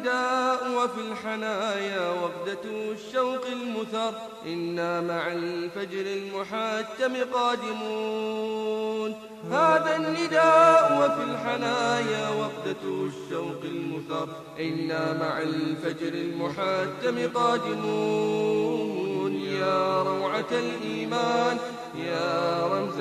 النداء وفي الحنايا وفدة الشوق المثر. إنا مع الفجر المحتم قادمون. هذا النداء وفي الحنايا وفدة الشوق المثر. إنا مع الفجر المحتم قادمون. يا روعة الإيمان يا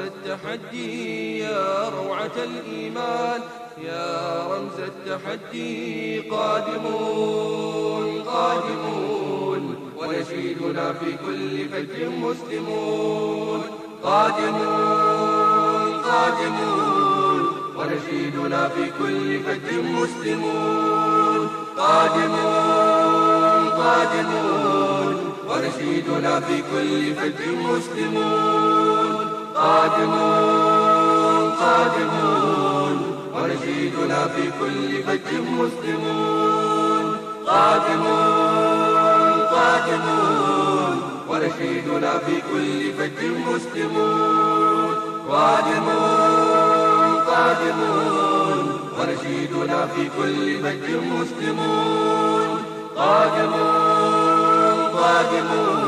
التحدي يا روعة الإيمان يا رمز التحدي قادمون قادمون ونشيدنا في كل فجر مسلمون. قادمون قادمون ونشيدنا في كل فجر مسلمون. قادمون قادمون ونشيدنا في كل فجر مسلمون. قادمون قادمون. ونشيدنا في كل فجر مسلمون. قادمون قادمون. ونشيدنا في كل فجر مسلمون. قادمون قادمون. ونشيدنا في كل فجر مسلمون. قادمون قادمون.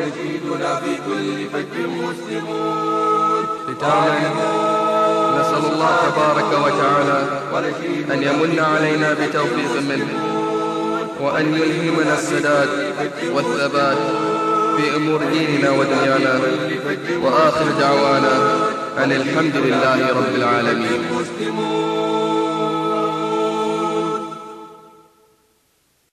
ونشيدنا في كل فجر مسلمون. نسأل الله تبارك وتعالى أن يمن علينا بتوفيق منه وأن يلهمنا السداد والثبات في أمور ديننا ودنيانا وآخر دعوانا أن الحمد لله رب العالمين.